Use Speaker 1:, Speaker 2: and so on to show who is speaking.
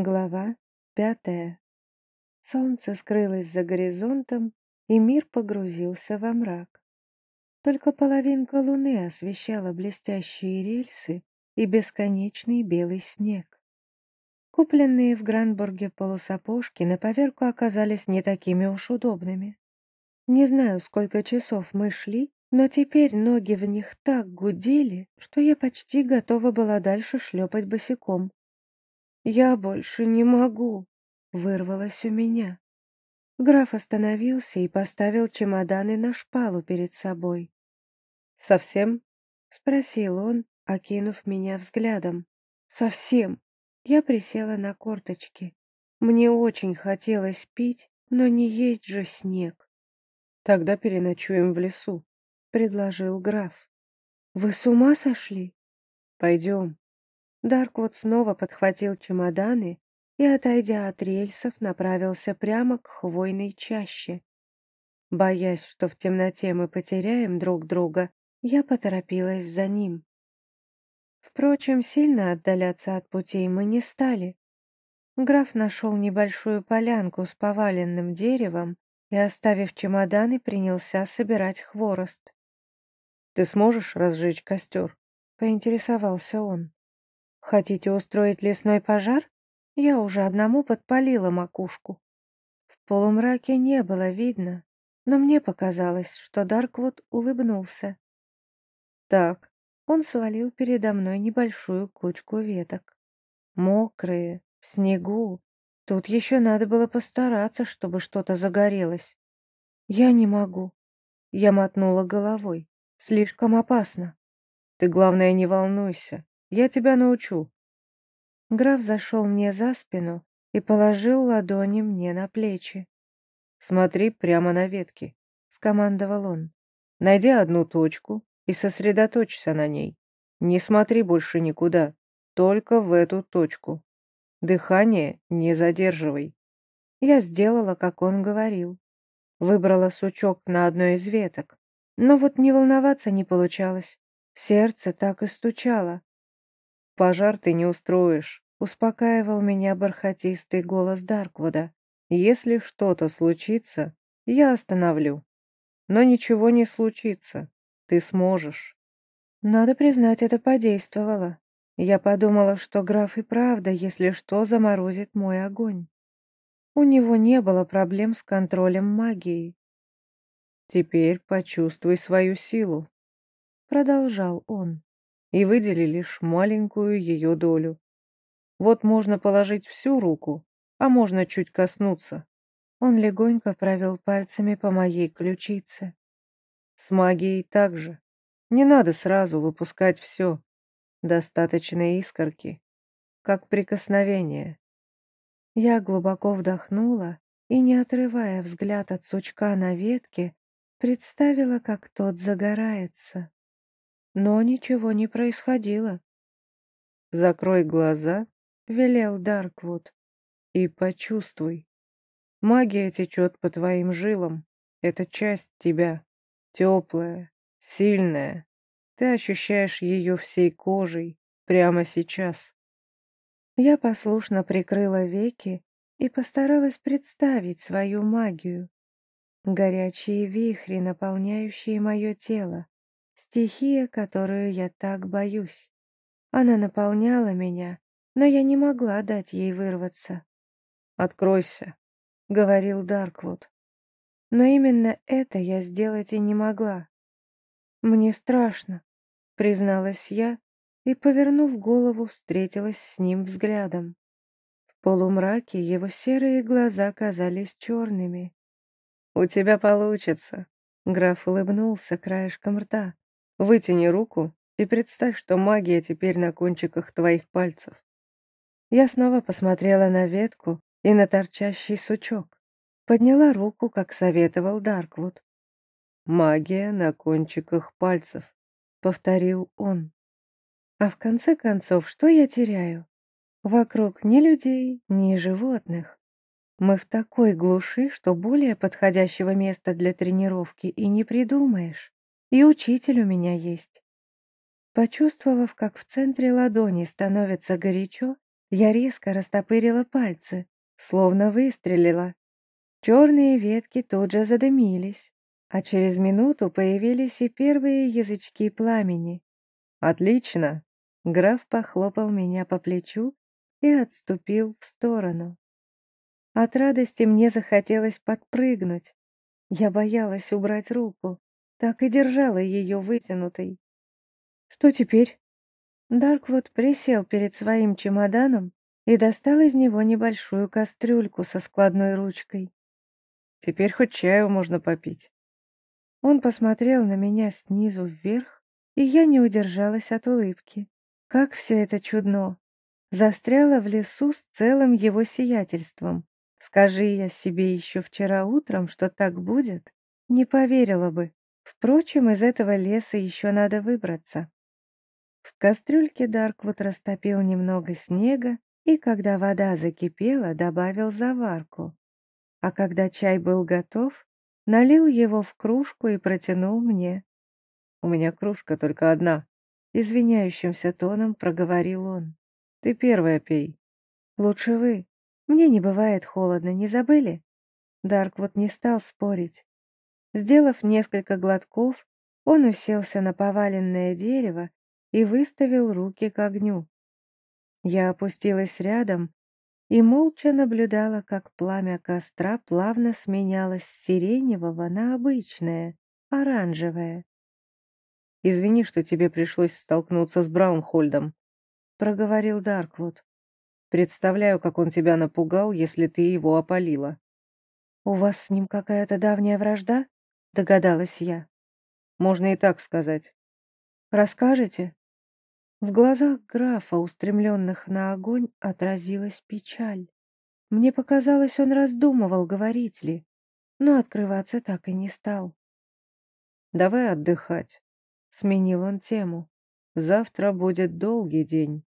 Speaker 1: Глава пятая. Солнце скрылось за горизонтом, и мир погрузился во мрак. Только половинка луны освещала блестящие рельсы и бесконечный белый снег. Купленные в Гранбурге полусапожки на поверку оказались не такими уж удобными. Не знаю, сколько часов мы шли, но теперь ноги в них так гудели, что я почти готова была дальше шлепать босиком. «Я больше не могу», — вырвалось у меня. Граф остановился и поставил чемоданы на шпалу перед собой. «Совсем?» — спросил он, окинув меня взглядом. «Совсем». Я присела на корточки. Мне очень хотелось пить, но не есть же снег. «Тогда переночуем в лесу», — предложил граф. «Вы с ума сошли?» «Пойдем». Дарквуд снова подхватил чемоданы и, отойдя от рельсов, направился прямо к хвойной чаще. Боясь, что в темноте мы потеряем друг друга, я поторопилась за ним. Впрочем, сильно отдаляться от путей мы не стали. Граф нашел небольшую полянку с поваленным деревом и, оставив чемоданы, принялся собирать хворост. «Ты сможешь разжечь костер?» — поинтересовался он. Хотите устроить лесной пожар? Я уже одному подпалила макушку. В полумраке не было видно, но мне показалось, что Дарквуд улыбнулся. Так, он свалил передо мной небольшую кучку веток. Мокрые, в снегу. Тут еще надо было постараться, чтобы что-то загорелось. Я не могу. Я мотнула головой. Слишком опасно. Ты, главное, не волнуйся. Я тебя научу». Граф зашел мне за спину и положил ладони мне на плечи. «Смотри прямо на ветки», — скомандовал он. «Найди одну точку и сосредоточься на ней. Не смотри больше никуда, только в эту точку. Дыхание не задерживай». Я сделала, как он говорил. Выбрала сучок на одной из веток. Но вот не волноваться не получалось. Сердце так и стучало. «Пожар ты не устроишь», — успокаивал меня бархатистый голос Дарквуда. «Если что-то случится, я остановлю. Но ничего не случится. Ты сможешь». Надо признать, это подействовало. Я подумала, что граф и правда, если что, заморозит мой огонь. У него не было проблем с контролем магии. «Теперь почувствуй свою силу», — продолжал он и выдели лишь маленькую ее долю. Вот можно положить всю руку, а можно чуть коснуться. Он легонько провел пальцами по моей ключице. С магией также. Не надо сразу выпускать все. Достаточно искорки, как прикосновение. Я глубоко вдохнула и, не отрывая взгляд от сучка на ветке, представила, как тот загорается но ничего не происходило. «Закрой глаза», — велел Дарквуд, — «и почувствуй. Магия течет по твоим жилам. Это часть тебя, теплая, сильная. Ты ощущаешь ее всей кожей прямо сейчас». Я послушно прикрыла веки и постаралась представить свою магию. Горячие вихри, наполняющие мое тело, Стихия, которую я так боюсь. Она наполняла меня, но я не могла дать ей вырваться. «Откройся», — говорил Дарквуд. Но именно это я сделать и не могла. «Мне страшно», — призналась я, и, повернув голову, встретилась с ним взглядом. В полумраке его серые глаза казались черными. «У тебя получится», — граф улыбнулся краешком рта. Вытяни руку и представь, что магия теперь на кончиках твоих пальцев. Я снова посмотрела на ветку и на торчащий сучок. Подняла руку, как советовал Дарквуд. «Магия на кончиках пальцев», — повторил он. А в конце концов, что я теряю? Вокруг ни людей, ни животных. Мы в такой глуши, что более подходящего места для тренировки и не придумаешь. И учитель у меня есть. Почувствовав, как в центре ладони становится горячо, Я резко растопырила пальцы, словно выстрелила. Черные ветки тут же задымились, а через минуту появились и первые язычки пламени. «Отлично!» Граф похлопал меня по плечу и отступил в сторону. От радости мне захотелось подпрыгнуть. Я боялась убрать руку, так и держала ее вытянутой. «Что теперь?» Дарквуд присел перед своим чемоданом и достал из него небольшую кастрюльку со складной ручкой. «Теперь хоть чаю можно попить». Он посмотрел на меня снизу вверх, и я не удержалась от улыбки. Как все это чудно! Застряла в лесу с целым его сиятельством. Скажи я себе еще вчера утром, что так будет, не поверила бы. Впрочем, из этого леса еще надо выбраться. В кастрюльке Дарквуд растопил немного снега и, когда вода закипела, добавил заварку. А когда чай был готов, налил его в кружку и протянул мне. «У меня кружка только одна», — извиняющимся тоном проговорил он. «Ты первая пей». «Лучше вы. Мне не бывает холодно, не забыли?» Дарквуд не стал спорить. Сделав несколько глотков, он уселся на поваленное дерево и выставил руки к огню. Я опустилась рядом и молча наблюдала, как пламя костра плавно сменялось с сиреневого на обычное, оранжевое. «Извини, что тебе пришлось столкнуться с Браунхольдом», — проговорил Дарквуд. «Представляю, как он тебя напугал, если ты его опалила». «У вас с ним какая-то давняя вражда?» — догадалась я. «Можно и так сказать». «Расскажете?» В глазах графа, устремленных на огонь, отразилась печаль. Мне показалось, он раздумывал, говорить ли, но открываться так и не стал. «Давай отдыхать», — сменил он тему. «Завтра будет долгий день».